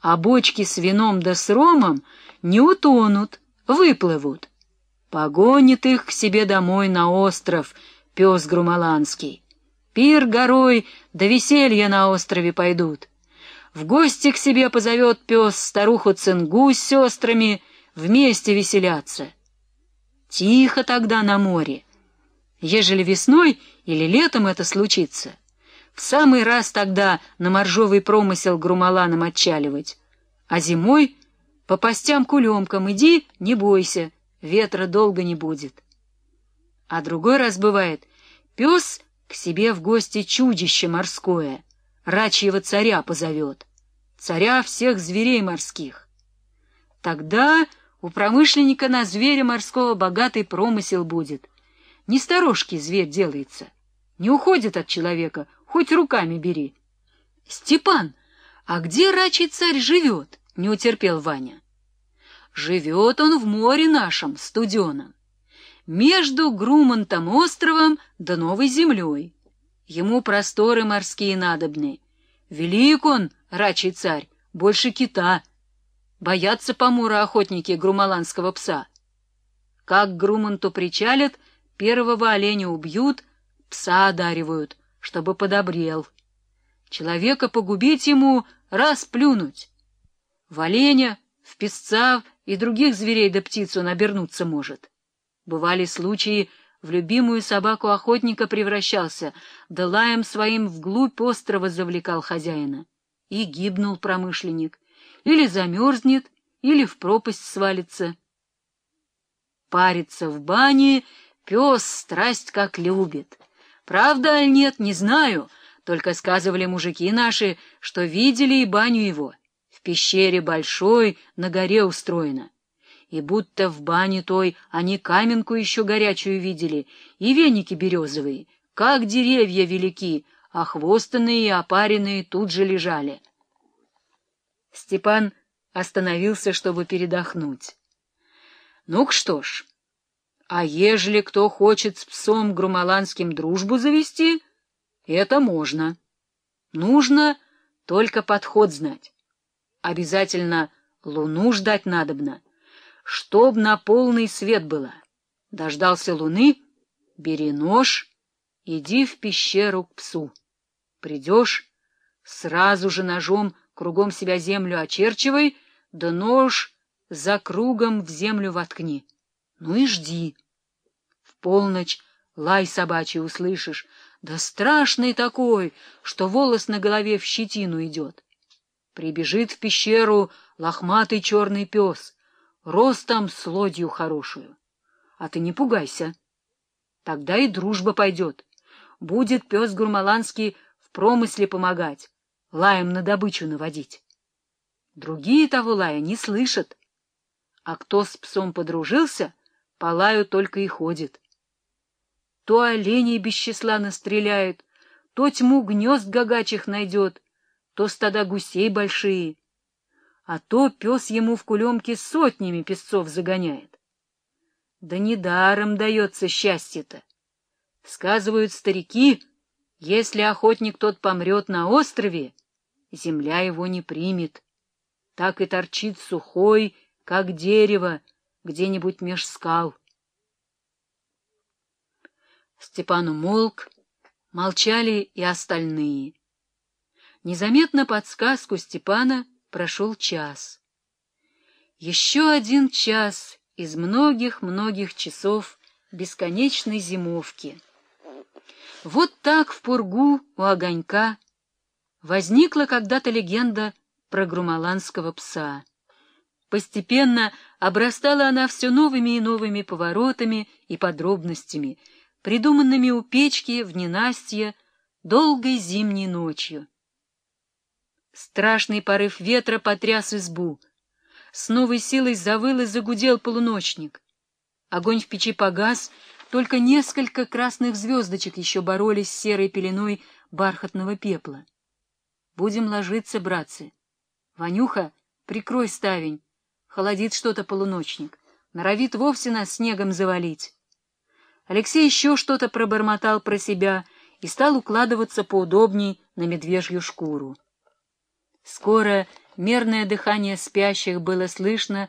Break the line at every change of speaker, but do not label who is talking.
а бочки с вином да с ромом не утонут, выплывут. Погонит их к себе домой на остров пес Грумаланский. Пир горой, да веселья на острове пойдут. В гости к себе позовет пес старуху Цингу с сестрами, вместе веселятся. Тихо тогда на море. Ежели весной или летом это случится, в самый раз тогда на моржовый промысел грумаланом отчаливать. А зимой по постям-кулемкам иди, не бойся, ветра долго не будет. А другой раз бывает, пес к себе в гости чудище морское, рачьего царя позовет, царя всех зверей морских. Тогда у промышленника на зверя морского богатый промысел будет. Не сторожки зверь делается, не уходит от человека, хоть руками бери. — Степан, а где рачий царь живет? — не утерпел Ваня. — Живет он в море нашем, студеном, между Грумонтом островом да новой землей. Ему просторы морские надобны. Велик он, рачий царь, больше кита — Боятся помора охотники грумаланского пса. Как Груманту причалят, первого оленя убьют, пса одаривают, чтобы подобрел. Человека погубить ему — раз плюнуть. В оленя, в песца и других зверей да птиц он обернуться может. Бывали случаи, в любимую собаку охотника превращался, да лаем своим вглубь острова завлекал хозяина. И гибнул промышленник — или замерзнет, или в пропасть свалится. Париться в бане пес страсть как любит. Правда аль нет, не знаю, только сказывали мужики наши, что видели и баню его. В пещере большой, на горе устроена. И будто в бане той они каменку еще горячую видели, и веники березовые, как деревья велики, а хвостанные и опаренные тут же лежали. Степан остановился, чтобы передохнуть. Ну что ж, а ежели кто хочет с псом грумаланским дружбу завести, это можно. Нужно только подход знать. Обязательно луну ждать надобно, чтоб на полный свет было. Дождался луны, бери нож, иди в пещеру к псу. Придешь, сразу же ножом кругом себя землю очерчивай, да нож за кругом в землю воткни. Ну и жди. В полночь лай собачий услышишь, да страшный такой, что волос на голове в щетину идет. Прибежит в пещеру лохматый черный пес, ростом с лодью хорошую. А ты не пугайся. Тогда и дружба пойдет. Будет пес Гурмаланский в промысле помогать, лаем на добычу наводить. Другие того лая не слышат, а кто с псом подружился, по лаю только и ходит. То оленей без числа настреляет, то тьму гнезд гагачих найдет, то стада гусей большие, а то пес ему в кулемке сотнями песцов загоняет. Да недаром дается счастье-то. Сказывают старики, если охотник тот помрет на острове, земля его не примет. Так и торчит сухой, как дерево, где-нибудь меж скал. Степан умолк, молчали и остальные. Незаметно подсказку Степана прошел час. Еще один час из многих-многих часов бесконечной зимовки. Вот так в пургу у огонька Возникла когда-то легенда про грумаланского пса. Постепенно обрастала она все новыми и новыми поворотами и подробностями, придуманными у печки в ненастье долгой зимней ночью. Страшный порыв ветра потряс избу. С новой силой завыл и загудел полуночник. Огонь в печи погас, только несколько красных звездочек еще боролись с серой пеленой бархатного пепла. Будем ложиться, братцы. Ванюха, прикрой ставень. Холодит что-то полуночник. Норовит вовсе нас снегом завалить. Алексей еще что-то пробормотал про себя и стал укладываться поудобней на медвежью шкуру. Скоро мерное дыхание спящих было слышно